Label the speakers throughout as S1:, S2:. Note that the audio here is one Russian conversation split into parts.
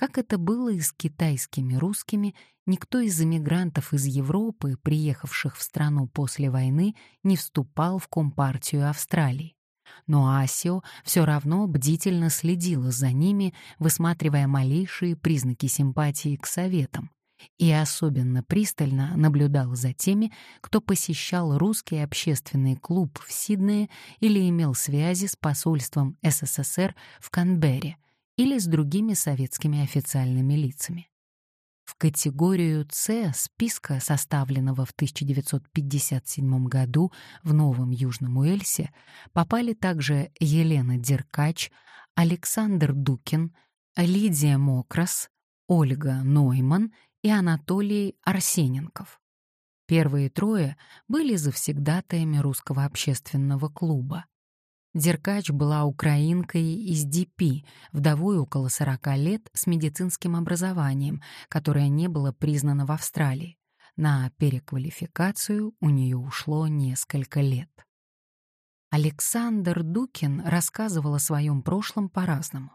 S1: Как это было и с китайскими русскими, никто из эмигрантов из Европы, приехавших в страну после войны, не вступал в Компартию Австралии. Но Асио все равно бдительно следила за ними, высматривая малейшие признаки симпатии к советам, и особенно пристально наблюдал за теми, кто посещал русский общественный клуб в Сиднее или имел связи с посольством СССР в Канберре или с другими советскими официальными лицами. В категорию С списка, составленного в 1957 году в Новом Южном Уэльсе, попали также Елена Деркач, Александр Дукин, Лидия Мокрас, Ольга Нойман и Анатолий Арсененков. Первые трое были завсегдатаями русского общественного клуба. Деркач была украинкой из ДП, вдовой около 40 лет с медицинским образованием, которое не было признано в Австралии. На переквалификацию у нее ушло несколько лет. Александр Дукин рассказывал о своем прошлом по-разному.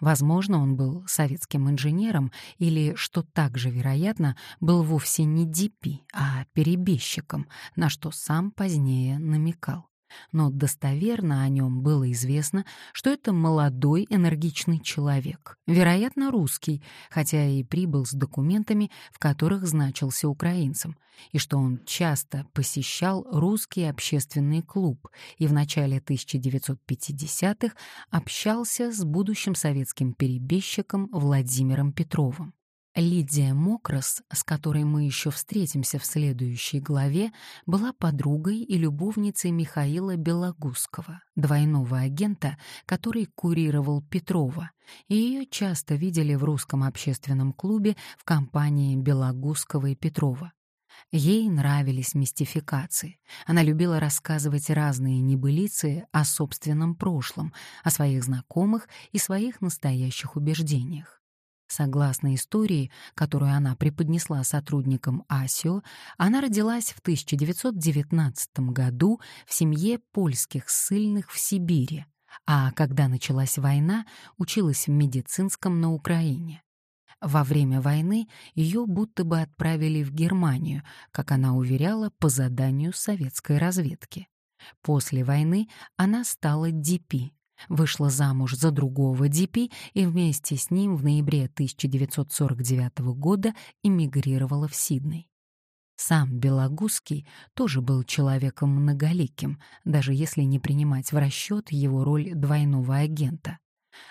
S1: Возможно, он был советским инженером или, что также вероятно, был вовсе не ДП, а перебежчиком, на что сам позднее намекал но достоверно о нем было известно, что это молодой энергичный человек, вероятно, русский, хотя и прибыл с документами, в которых значился украинцем, и что он часто посещал русский общественный клуб и в начале 1950-х общался с будущим советским перебежчиком Владимиром Петровым. Лидия Мокрас, с которой мы еще встретимся в следующей главе, была подругой и любовницей Михаила Белогузского, двойного агента, который курировал Петрова, и ее часто видели в русском общественном клубе в компании Белогузского и Петрова. Ей нравились мистификации. Она любила рассказывать разные небылицы о собственном прошлом, о своих знакомых и своих настоящих убеждениях. Согласно истории, которую она преподнесла сотрудникам АСИО, она родилась в 1919 году в семье польских ссыльных в Сибири, а когда началась война, училась в медицинском на Украине. Во время войны ее будто бы отправили в Германию, как она уверяла, по заданию советской разведки. После войны она стала ДП, Вышла замуж за другого Дипи и вместе с ним в ноябре 1949 года эмигрировала в Сидней. Сам Белогузский тоже был человеком многоликим, даже если не принимать в расчет его роль двойного агента.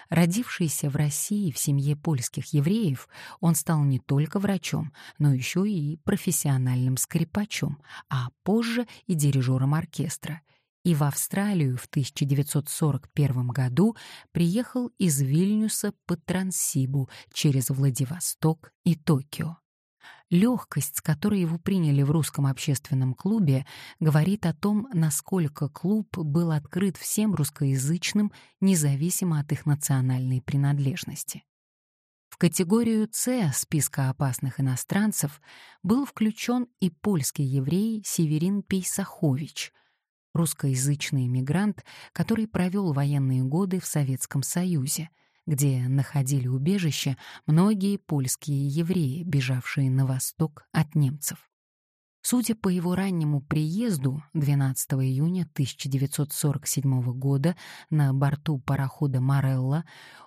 S1: Родившийся в России в семье польских евреев, он стал не только врачом, но еще и профессиональным скрипачом, а позже и дирижером оркестра — и в Австралию в 1941 году приехал из Вильнюса по Транссибу через Владивосток и Токио. Легкость, с которой его приняли в русском общественном клубе, говорит о том, насколько клуб был открыт всем русскоязычным, независимо от их национальной принадлежности. В категорию С списка опасных иностранцев был включен и польский еврей Северин Пейсахович — русскоязычный иммигрант, который провел военные годы в Советском Союзе, где находили убежище многие польские евреи, бежавшие на восток от немцев. Судя по его раннему приезду 12 июня 1947 года на борту парохода «Морелла»,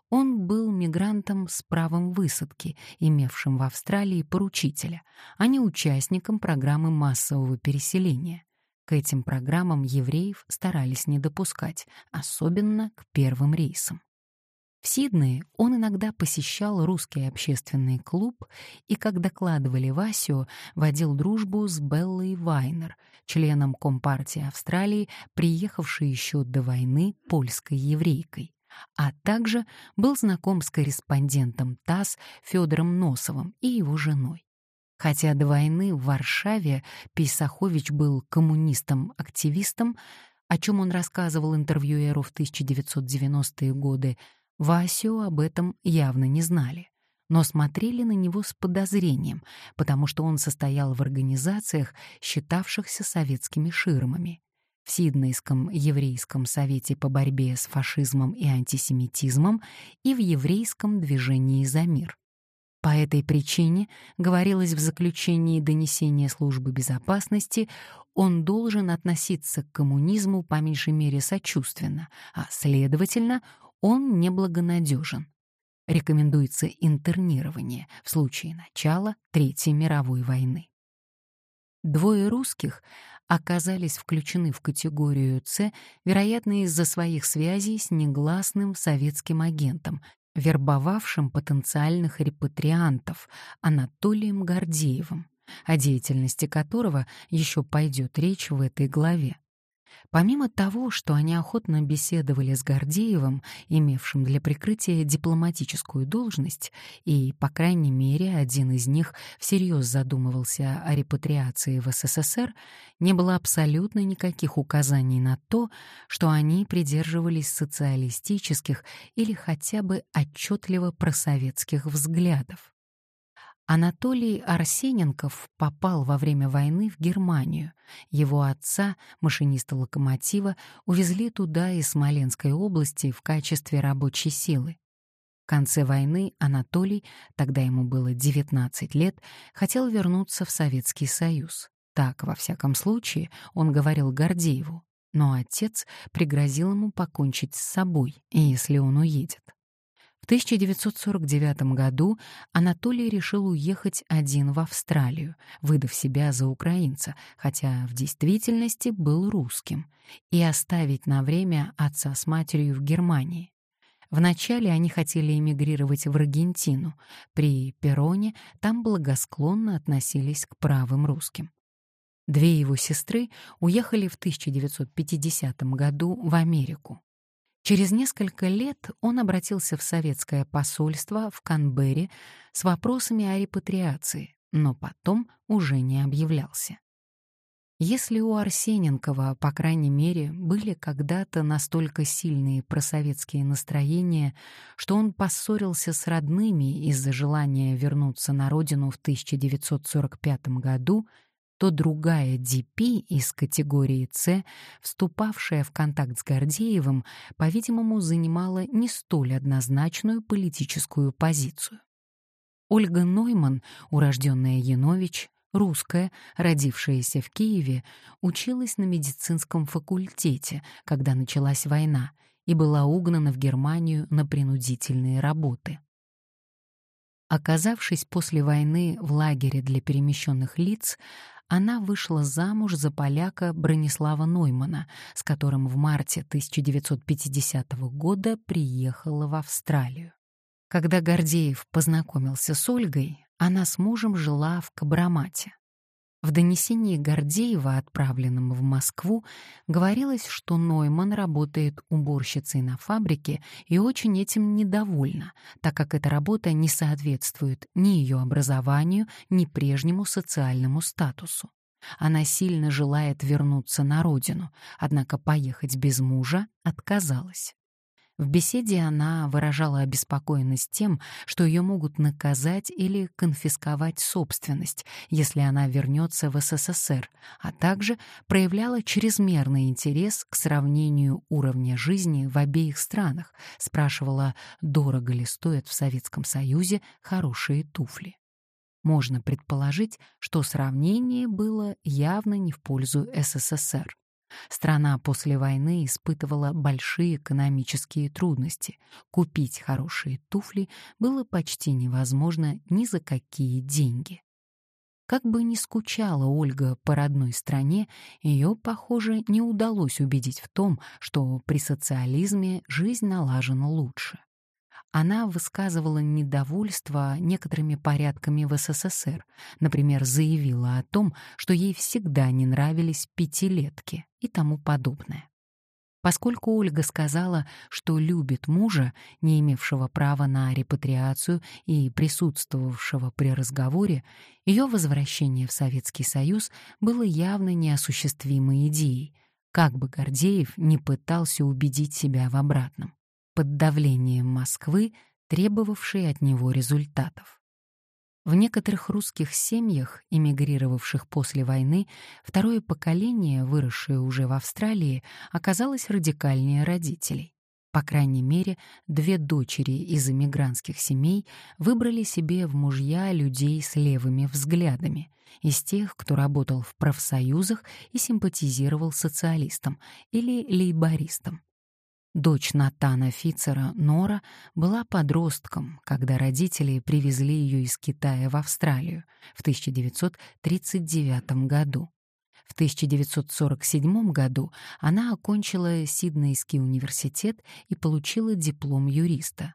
S1: он был мигрантом с правом высадки, имевшим в Австралии поручителя, а не участником программы массового переселения. К этим программам евреев старались не допускать, особенно к первым рейсам. В Сиднее он иногда посещал русский общественный клуб и, как докладывали Васио, водил дружбу с Беллой Вайнер, членом Компартии Австралии, приехавшей еще до войны польской еврейкой, а также был знаком с корреспондентом ТАСС Федором Носовым и его женой. Хотя до войны в Варшаве Пейсахович был коммунистом-активистом, о чем он рассказывал интервьюеру в 1990-е годы, Васю об этом явно не знали, но смотрели на него с подозрением, потому что он состоял в организациях, считавшихся советскими ширмами. В Сиднейском еврейском совете по борьбе с фашизмом и антисемитизмом и в еврейском движении за мир. По этой причине, говорилось в заключении донесения службы безопасности, он должен относиться к коммунизму по меньшей мере сочувственно, а, следовательно, он неблагонадежен. Рекомендуется интернирование в случае начала Третьей мировой войны. Двое русских оказались включены в категорию С, вероятно, из-за своих связей с негласным советским агентом, вербовавшим потенциальных репатриантов Анатолием Гордеевым, о деятельности которого еще пойдет речь в этой главе. Помимо того, что они охотно беседовали с Гордеевым, имевшим для прикрытия дипломатическую должность, и, по крайней мере, один из них всерьез задумывался о репатриации в СССР, не было абсолютно никаких указаний на то, что они придерживались социалистических или хотя бы отчетливо просоветских взглядов. Анатолий Арсененков попал во время войны в Германию. Его отца, машиниста локомотива, увезли туда из Смоленской области в качестве рабочей силы. В конце войны Анатолий, тогда ему было 19 лет, хотел вернуться в Советский Союз. Так, во всяком случае, он говорил Гордееву. Но отец пригрозил ему покончить с собой, если он уедет. В 1949 году Анатолий решил уехать один в Австралию, выдав себя за украинца, хотя в действительности был русским, и оставить на время отца с матерью в Германии. Вначале они хотели эмигрировать в Аргентину. При Пероне там благосклонно относились к правым русским. Две его сестры уехали в 1950 году в Америку. Через несколько лет он обратился в советское посольство в Канберре с вопросами о репатриации, но потом уже не объявлялся. Если у Арсененкова, по крайней мере, были когда-то настолько сильные просоветские настроения, что он поссорился с родными из-за желания вернуться на родину в 1945 году, то другая DP из категории С, вступавшая в контакт с Гордеевым, по-видимому, занимала не столь однозначную политическую позицию. Ольга Нойман, урожденная Янович, русская, родившаяся в Киеве, училась на медицинском факультете, когда началась война, и была угнана в Германию на принудительные работы. Оказавшись после войны в лагере для перемещенных лиц, она вышла замуж за поляка Бронислава Ноймана, с которым в марте 1950 года приехала в Австралию. Когда Гордеев познакомился с Ольгой, она с мужем жила в Кабрамате. В донесении Гордеева, отправленном в Москву, говорилось, что Нойман работает уборщицей на фабрике и очень этим недовольна, так как эта работа не соответствует ни ее образованию, ни прежнему социальному статусу. Она сильно желает вернуться на родину, однако поехать без мужа отказалась. В беседе она выражала обеспокоенность тем, что ее могут наказать или конфисковать собственность, если она вернется в СССР, а также проявляла чрезмерный интерес к сравнению уровня жизни в обеих странах, спрашивала, дорого ли стоят в Советском Союзе хорошие туфли. Можно предположить, что сравнение было явно не в пользу СССР. Страна после войны испытывала большие экономические трудности. Купить хорошие туфли было почти невозможно ни за какие деньги. Как бы ни скучала Ольга по родной стране, ее, похоже, не удалось убедить в том, что при социализме жизнь налажена лучше она высказывала недовольство некоторыми порядками в СССР, например, заявила о том, что ей всегда не нравились пятилетки и тому подобное. Поскольку Ольга сказала, что любит мужа, не имевшего права на репатриацию и присутствовавшего при разговоре, ее возвращение в Советский Союз было явно неосуществимой идеей, как бы Гордеев не пытался убедить себя в обратном под давлением Москвы, требовавшей от него результатов. В некоторых русских семьях, эмигрировавших после войны, второе поколение, выросшее уже в Австралии, оказалось радикальнее родителей. По крайней мере, две дочери из эмигрантских семей выбрали себе в мужья людей с левыми взглядами, из тех, кто работал в профсоюзах и симпатизировал социалистам или лейбористам. Дочь Натана Фицера, Нора, была подростком, когда родители привезли ее из Китая в Австралию в 1939 году. В 1947 году она окончила Сиднейский университет и получила диплом юриста.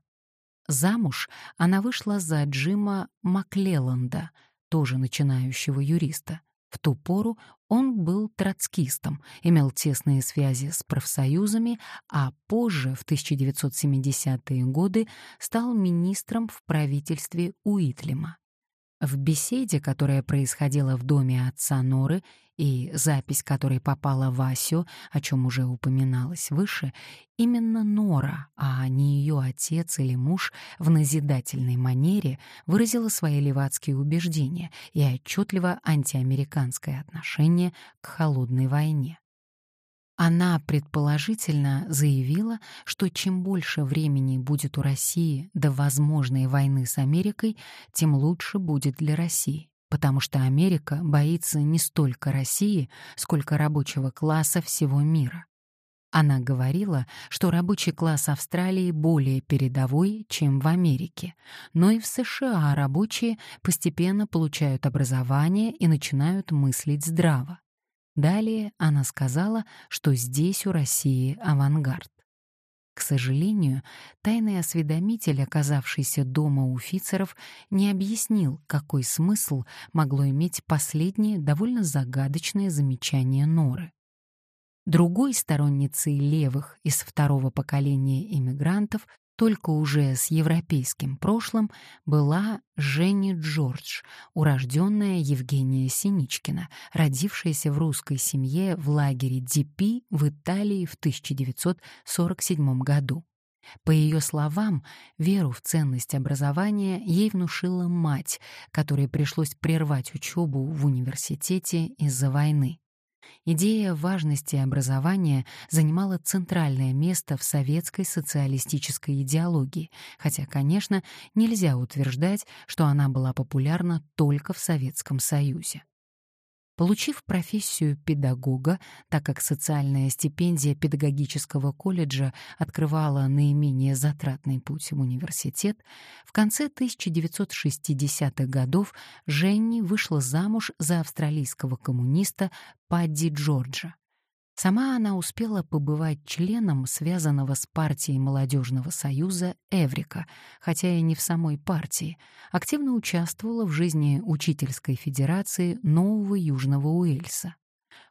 S1: Замуж она вышла за Джима Маклелланда, тоже начинающего юриста. В ту пору он был троцкистом, имел тесные связи с профсоюзами, а позже, в 1970-е годы, стал министром в правительстве Уитлема. В беседе, которая происходила в доме отца Норы, и запись которой попала в Асю, о чем уже упоминалось выше, именно Нора, а не ее отец или муж в назидательной манере выразила свои левацкие убеждения и отчетливо антиамериканское отношение к холодной войне. Она предположительно заявила, что чем больше времени будет у России до возможной войны с Америкой, тем лучше будет для России, потому что Америка боится не столько России, сколько рабочего класса всего мира. Она говорила, что рабочий класс Австралии более передовой, чем в Америке, но и в США рабочие постепенно получают образование и начинают мыслить здраво. Далее она сказала, что здесь у России авангард. К сожалению, тайный осведомитель, оказавшийся дома у Фицеров, не объяснил, какой смысл могло иметь последнее довольно загадочное замечание Норы. Другой сторонницей левых из второго поколения иммигрантов только уже с европейским прошлым, была Женни Джордж, урожденная Евгения Синичкина, родившаяся в русской семье в лагере Дипи в Италии в 1947 году. По ее словам, веру в ценность образования ей внушила мать, которой пришлось прервать учебу в университете из-за войны. Идея важности образования занимала центральное место в советской социалистической идеологии, хотя, конечно, нельзя утверждать, что она была популярна только в Советском Союзе. Получив профессию педагога, так как социальная стипендия педагогического колледжа открывала наименее затратный путь в университет, в конце 1960-х годов Женни вышла замуж за австралийского коммуниста Падди Джорджа. Сама она успела побывать членом связанного с партией молодежного союза Эврика, хотя и не в самой партии, активно участвовала в жизни учительской федерации Нового Южного Уэльса.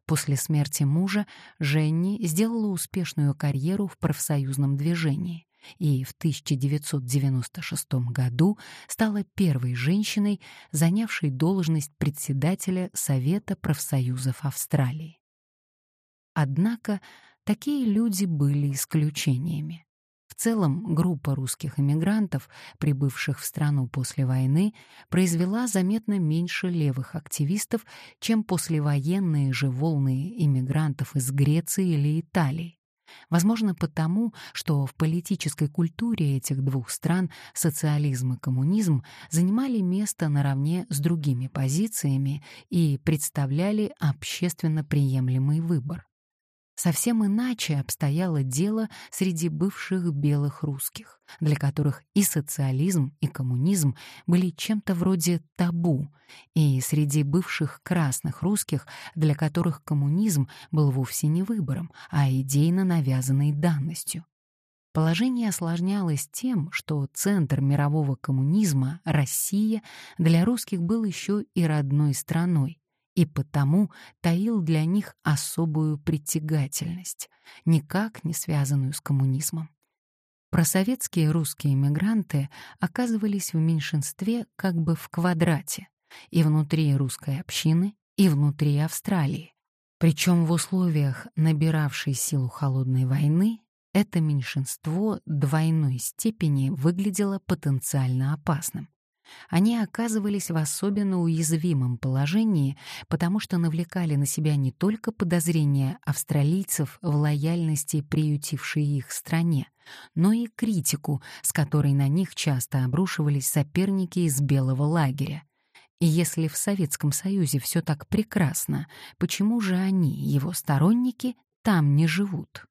S1: После смерти мужа Женни сделала успешную карьеру в профсоюзном движении и в 1996 году стала первой женщиной, занявшей должность председателя Совета профсоюзов Австралии. Однако такие люди были исключениями. В целом, группа русских эмигрантов, прибывших в страну после войны, произвела заметно меньше левых активистов, чем послевоенные же волны иммигрантов из Греции или Италии. Возможно, потому, что в политической культуре этих двух стран социализм и коммунизм занимали место наравне с другими позициями и представляли общественно приемлемый выбор. Совсем иначе обстояло дело среди бывших белых русских, для которых и социализм, и коммунизм были чем-то вроде табу, и среди бывших красных русских, для которых коммунизм был вовсе не выбором, а идейно навязанной данностью. Положение осложнялось тем, что центр мирового коммунизма, Россия, для русских был еще и родной страной, и потому таил для них особую притягательность, никак не связанную с коммунизмом. Просоветские русские эмигранты оказывались в меньшинстве как бы в квадрате, и внутри русской общины, и внутри Австралии. Причем в условиях набиравшей силу холодной войны это меньшинство двойной степени выглядело потенциально опасным. Они оказывались в особенно уязвимом положении, потому что навлекали на себя не только подозрения австралийцев в лояльности приютившей их стране, но и критику, с которой на них часто обрушивались соперники из белого лагеря. И если в Советском Союзе все так прекрасно, почему же они, его сторонники, там не живут?